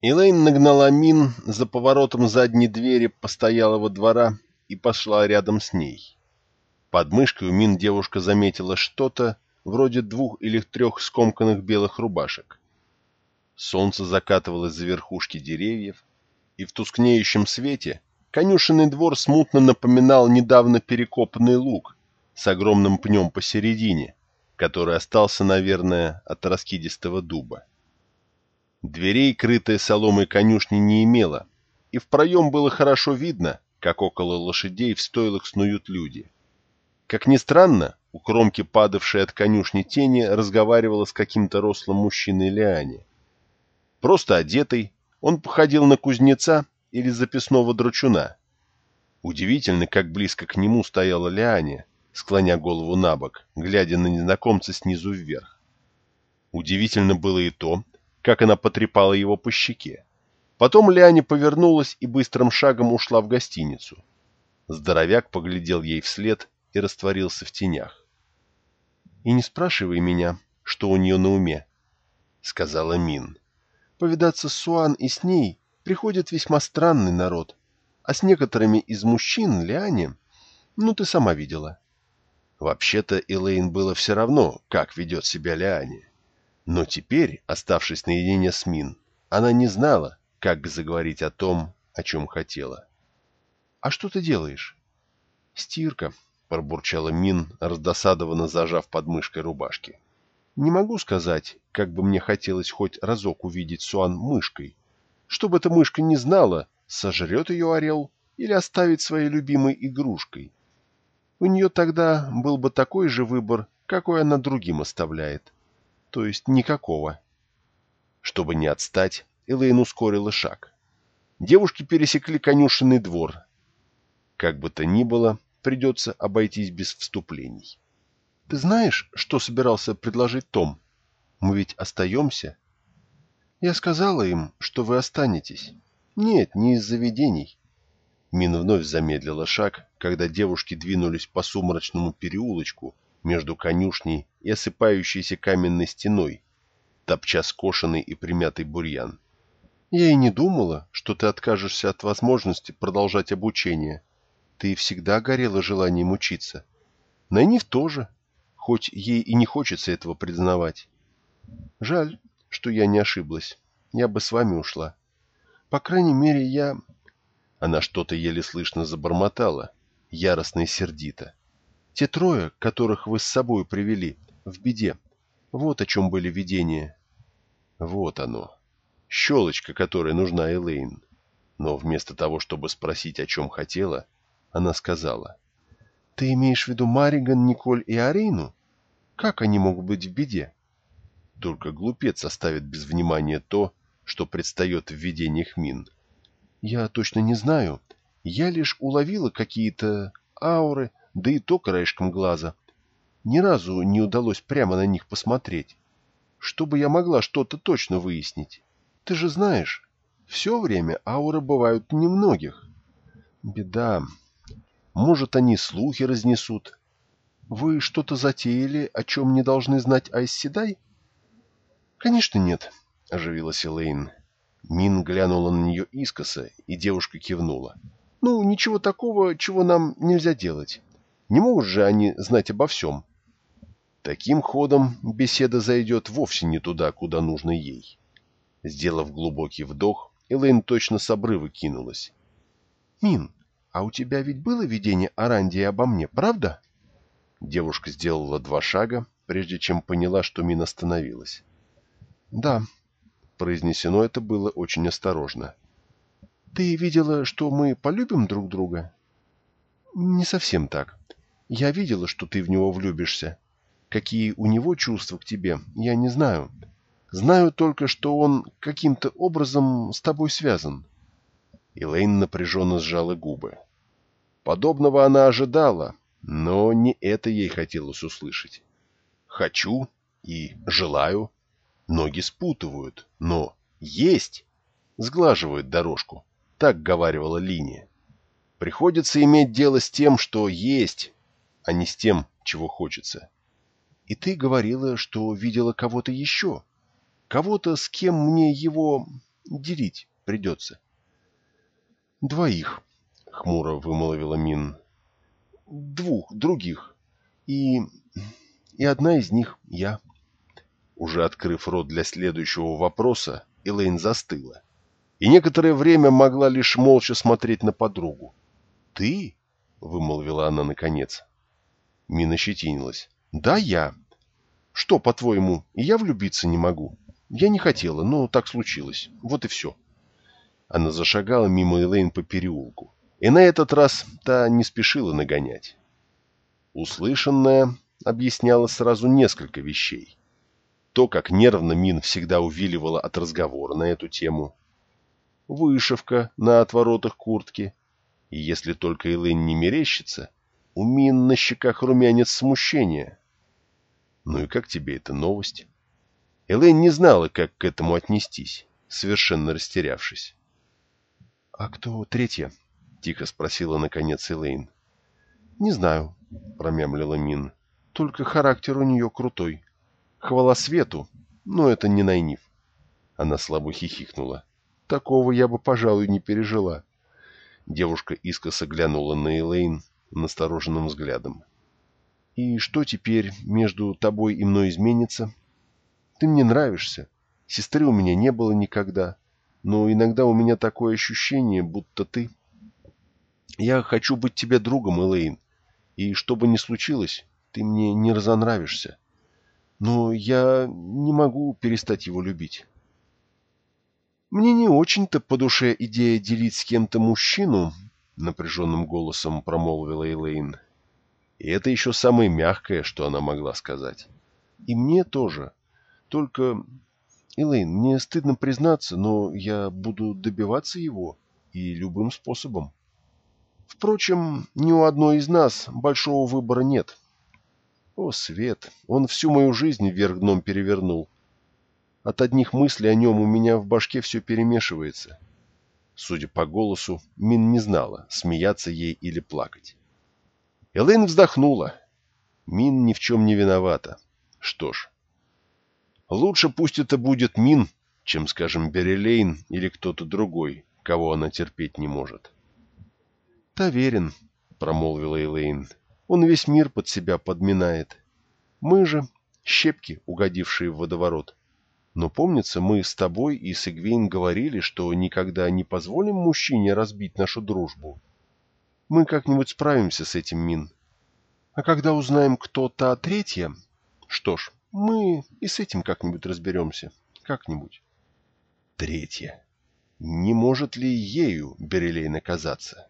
Элейн нагнала Мин за поворотом задней двери постоялого двора и пошла рядом с ней. Под мышкой у Мин девушка заметила что-то вроде двух или трех скомканных белых рубашек. Солнце закатывалось за верхушки деревьев, и в тускнеющем свете конюшенный двор смутно напоминал недавно перекопанный луг с огромным пнем посередине, который остался, наверное, от раскидистого дуба. Дверей, крытая соломой конюшни, не имела, и в проем было хорошо видно, как около лошадей в стойлах снуют люди. Как ни странно, у кромки падавшей от конюшни тени разговаривала с каким-то рослым мужчиной Лиане. Просто одетый, он походил на кузнеца или записного дручуна. Удивительно, как близко к нему стояла Лиане, склоня голову на бок, глядя на незнакомца снизу вверх. Удивительно было и то, как она потрепала его по щеке. Потом Лиане повернулась и быстрым шагом ушла в гостиницу. Здоровяк поглядел ей вслед и растворился в тенях. — И не спрашивай меня, что у нее на уме, — сказала Мин. — Повидаться с Суан и с ней приходит весьма странный народ, а с некоторыми из мужчин Лиане, ну, ты сама видела. Вообще-то Элейн было все равно, как ведет себя Лиане. Но теперь, оставшись наедине с Мин, она не знала, как заговорить о том, о чем хотела. — А что ты делаешь? — Стирка, — пробурчала Мин, раздосадованно зажав подмышкой рубашки. — Не могу сказать, как бы мне хотелось хоть разок увидеть Суан мышкой. Чтобы эта мышка не знала, сожрет ее орел или оставит своей любимой игрушкой. У нее тогда был бы такой же выбор, какой она другим оставляет. — то есть никакого. Чтобы не отстать, Элейн ускорила шаг. Девушки пересекли конюшенный двор. Как бы то ни было, придется обойтись без вступлений. — Ты знаешь, что собирался предложить Том? Мы ведь остаемся? Я сказала им, что вы останетесь. Нет, не из заведений. Мин вновь замедлила шаг, когда девушки двинулись по сумрачному переулочку, между конюшней и осыпающейся каменной стеной, топча скошенный и примятый бурьян. Я и не думала, что ты откажешься от возможности продолжать обучение. Ты всегда горела желанием учиться. Найниф тоже, хоть ей и не хочется этого признавать. Жаль, что я не ошиблась. Я бы с вами ушла. По крайней мере, я... Она что-то еле слышно забормотала, яростно и сердито. Те трое, которых вы с собой привели, в беде. Вот о чем были видения. Вот оно. Щелочка, которая нужна Элейн. Но вместо того, чтобы спросить, о чем хотела, она сказала. «Ты имеешь в виду Мариган, Николь и Арину? Как они могут быть в беде?» Только глупец оставит без внимания то, что предстает в видениях Мин. «Я точно не знаю. Я лишь уловила какие-то ауры, да и то краешком глаза. Ни разу не удалось прямо на них посмотреть. Чтобы я могла что-то точно выяснить. Ты же знаешь, все время ауры бывают немногих. Беда. Может, они слухи разнесут. Вы что-то затеяли, о чем не должны знать Айсседай? Конечно, нет, — оживилась Элейн. Мин глянула на нее искоса, и девушка кивнула. Ну, ничего такого, чего нам нельзя делать. Не могут же они знать обо всем. Таким ходом беседа зайдет вовсе не туда, куда нужно ей. Сделав глубокий вдох, Элэйн точно с обрыва кинулась. — Мин, а у тебя ведь было видение Арандии обо мне, правда? Девушка сделала два шага, прежде чем поняла, что Мин остановилась. — Да, произнесено это было очень осторожно. — Ты видела, что мы полюбим друг друга? — Не совсем так. Я видела, что ты в него влюбишься. Какие у него чувства к тебе, я не знаю. Знаю только, что он каким-то образом с тобой связан. Элейн напряженно сжала губы. Подобного она ожидала, но не это ей хотелось услышать. «Хочу» и «желаю» ноги спутывают, но «есть» сглаживают дорожку, так говаривала линия. Приходится иметь дело с тем, что есть, а не с тем, чего хочется. И ты говорила, что видела кого-то еще. Кого-то, с кем мне его делить придется. Двоих, хмуро вымолвила Мин. Двух, других. И... и одна из них я. Уже открыв рот для следующего вопроса, Элейн застыла. И некоторое время могла лишь молча смотреть на подругу. «Ты?» — вымолвила она наконец. Мина щетинилась. «Да, я. Что, по-твоему, я влюбиться не могу? Я не хотела, но так случилось. Вот и все». Она зашагала мимо Элейн по переулку. И на этот раз та не спешила нагонять. Услышанное объясняло сразу несколько вещей. То, как нервно Мин всегда увиливала от разговора на эту тему. Вышивка на отворотах куртки. И если только Элэйн не мерещится, у Мин на щеках румянец смущения. Ну и как тебе эта новость? Элэйн не знала, как к этому отнестись, совершенно растерявшись. — А кто третья? — тихо спросила наконец Элэйн. — Не знаю, — промямлила Мин. — Только характер у нее крутой. Хвала свету, но это не Найниф. Она слабо хихикнула. Такого я бы, пожалуй, не пережила. Девушка искоса глянула на Элейн настороженным взглядом. «И что теперь между тобой и мной изменится? Ты мне нравишься. Сестры у меня не было никогда. Но иногда у меня такое ощущение, будто ты... Я хочу быть тебе другом, Элейн. И что бы ни случилось, ты мне не разонравишься. Но я не могу перестать его любить». «Мне не очень-то по душе идея делить с кем-то мужчину», — напряженным голосом промолвила Элейн. И это еще самое мягкое, что она могла сказать. «И мне тоже. Только, Элейн, мне стыдно признаться, но я буду добиваться его и любым способом. Впрочем, ни у одной из нас большого выбора нет». О, Свет, он всю мою жизнь вверх дном перевернул. От одних мыслей о нем у меня в башке все перемешивается. Судя по голосу, Мин не знала, смеяться ей или плакать. Элэйн вздохнула. Мин ни в чем не виновата. Что ж, лучше пусть это будет Мин, чем, скажем, Берелейн или кто-то другой, кого она терпеть не может. «Таверин», — промолвила Элэйн, — «он весь мир под себя подминает. Мы же — щепки, угодившие в водоворот. Но помнится, мы с тобой и с Игвейн говорили, что никогда не позволим мужчине разбить нашу дружбу. Мы как-нибудь справимся с этим, Мин. А когда узнаем, кто та третья, что ж, мы и с этим как-нибудь разберемся. Как-нибудь. Третья. Не может ли ею Берелей наказаться?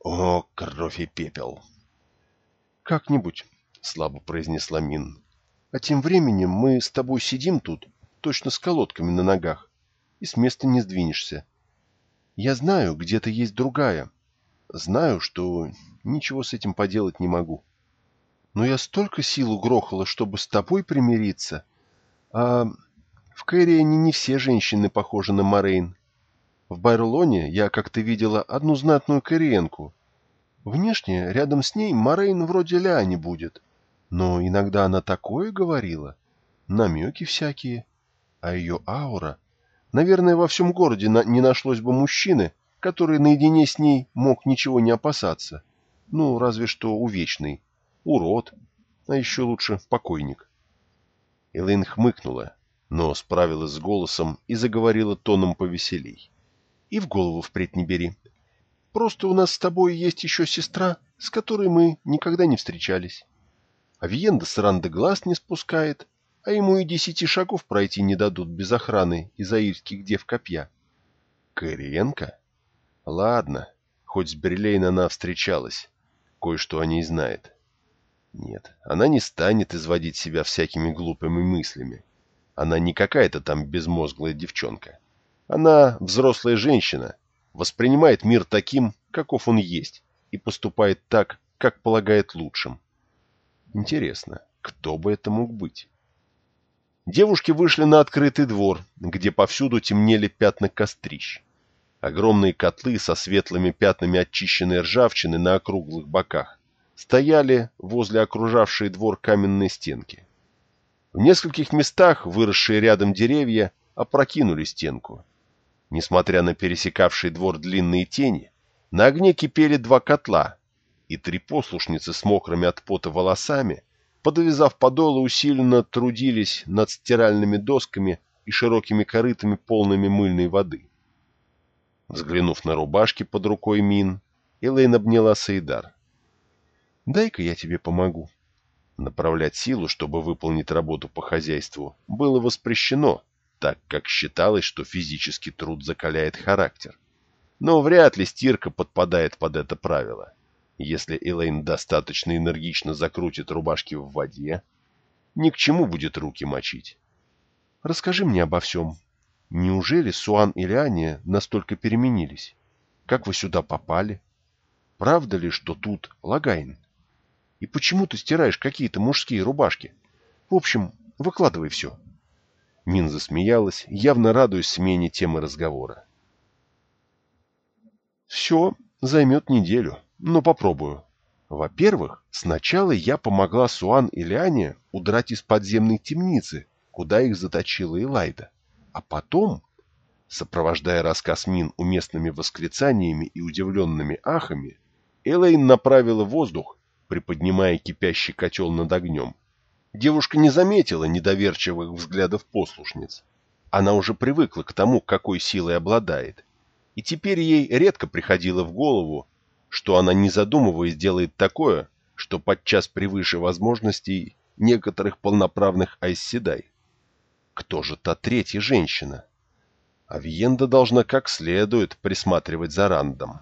О, кровь и пепел! Как-нибудь, слабо произнесла Мин. А тем временем мы с тобой сидим тут, точно с колодками на ногах, и с места не сдвинешься. Я знаю, где-то есть другая. Знаю, что ничего с этим поделать не могу. Но я столько сил угрохала, чтобы с тобой примириться. А в Кэриане не все женщины похожи на Морейн. В Байрлоне я как-то видела одну знатную кориенку. Внешне рядом с ней Морейн вроде Ляни будет. Но иногда она такое говорила. Намеки всякие а ее аура... Наверное, во всем городе на не нашлось бы мужчины, который наедине с ней мог ничего не опасаться. Ну, разве что увечный. Урод. А еще лучше покойник. Элэйн хмыкнула, но справилась с голосом и заговорила тоном повеселей. И в голову впредь не бери. Просто у нас с тобой есть еще сестра, с которой мы никогда не встречались. Авиенда с Ранда глаз не спускает, а ему и десяти шагов пройти не дадут без охраны и заирских дев копья. Кэриенко? Ладно, хоть с Берлейн она встречалась, кое-что о ней знает. Нет, она не станет изводить себя всякими глупыми мыслями. Она не какая-то там безмозглая девчонка. Она взрослая женщина, воспринимает мир таким, каков он есть, и поступает так, как полагает лучшим. Интересно, кто бы это мог быть? Девушки вышли на открытый двор, где повсюду темнели пятна кострищ. Огромные котлы со светлыми пятнами очищенной ржавчины на округлых боках стояли возле окружавшей двор каменной стенки. В нескольких местах выросшие рядом деревья опрокинули стенку. Несмотря на пересекавший двор длинные тени, на огне кипели два котла, и три послушницы с мокрыми от пота волосами, подвязав подолы, усиленно трудились над стиральными досками и широкими корытами, полными мыльной воды. Взглянув на рубашки под рукой Мин, Элейн обняла Саидар. «Дай-ка я тебе помогу». Направлять силу, чтобы выполнить работу по хозяйству, было воспрещено, так как считалось, что физический труд закаляет характер. Но вряд ли стирка подпадает под это правило. Если Элейн достаточно энергично закрутит рубашки в воде, ни к чему будет руки мочить. Расскажи мне обо всем. Неужели Суан и Лиане настолько переменились? Как вы сюда попали? Правда ли, что тут Логайн? И почему ты стираешь какие-то мужские рубашки? В общем, выкладывай все. Мин засмеялась, явно радуясь смене темы разговора. Все займет неделю, но попробую. Во-первых, сначала я помогла Суан и Лиане удрать из подземной темницы, куда их заточила Элайда. А потом, сопровождая рассказ Мин уместными восклицаниями и удивленными ахами, Элейн направила воздух, приподнимая кипящий котел над огнем. Девушка не заметила недоверчивых взглядов послушниц. Она уже привыкла к тому, какой силой обладает. И теперь ей редко приходило в голову, что она, не задумываясь, делает такое, что подчас превыше возможностей некоторых полноправных айсседай. Кто же та третья женщина? Авиенда должна как следует присматривать за Рандом.